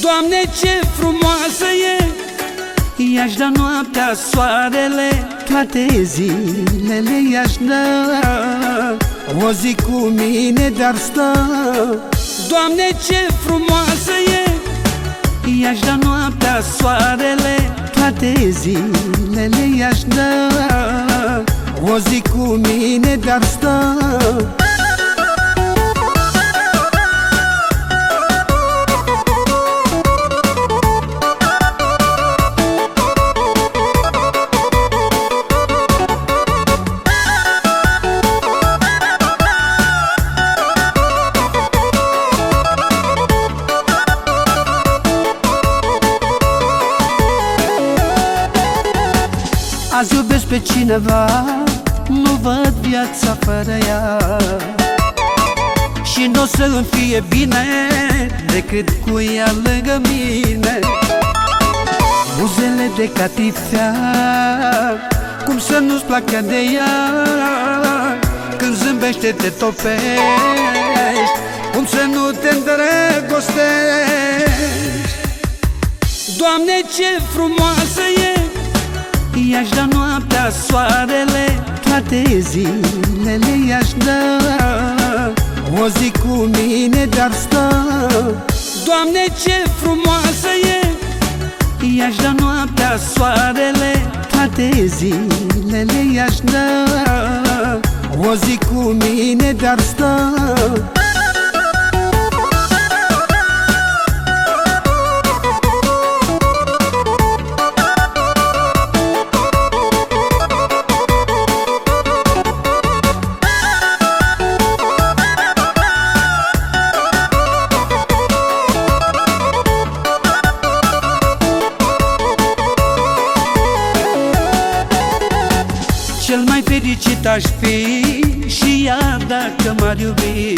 Doamne, ce frumoasă e! I-aș da noaptea soarele Toate zilele i-aș da. O zi cu mine, dar stă. Doamne, ce frumoasă e! I-aș da noaptea soarele Toate zilele i-aș da. O zi cu mine, dar stă Azi iubesc pe cineva Nu văd viața fără ea. Și nu o să îmi fie bine Decât cu ea lângă mine. Buzele de catifea Cum să nu-ți placă de ea? Când zâmbește te topești Cum să nu te îndrăgostești? Doamne, ce frumoasă e I-aș da noaptea soarele Toate zilele i-aș da. O zi cu mine, dar stă. Doamne, ce frumoasă e! I-aș da noaptea soarele Toate zilele i-aș da. O zi cu mine, dar stă fericit aș fi și ea dacă m-ar iubi.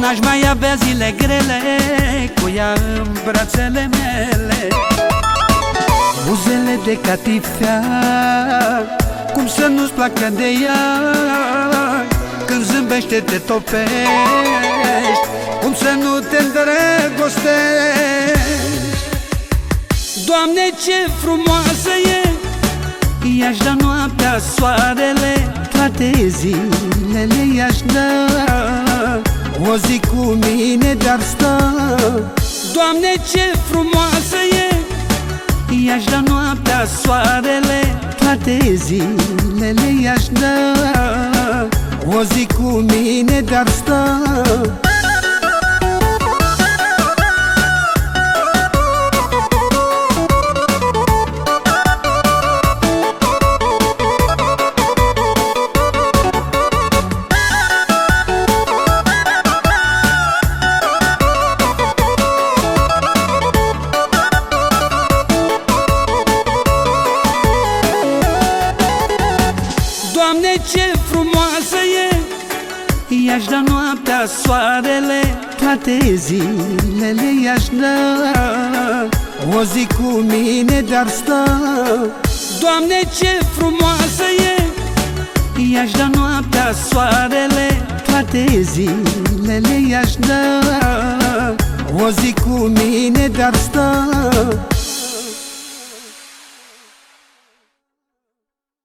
N-aș mai avea zile grele cu ea în brațele mele. Buzele de catifea, cum să nu-ți placă de ea? Când zâmbește te topești, cum să nu te îndrăgostești? Doamne, ce frumoasă e I-aș da noaptea soarele Toate zilele i-aș da. O zi cu mine, dar stă. Doamne, ce frumoasă e! I-aș da noaptea soarele Toate zilele i-aș da. O zi cu mine, dar stă Doamne, ce frumoasă e! I-aș da noaptea soarele Toate zilele i-aș da. O zi cu mine, dar stă. Doamne, ce frumoasă e! I-aș da noaptea soarele Toate zilele i-aș da. O zi cu mine, dar stă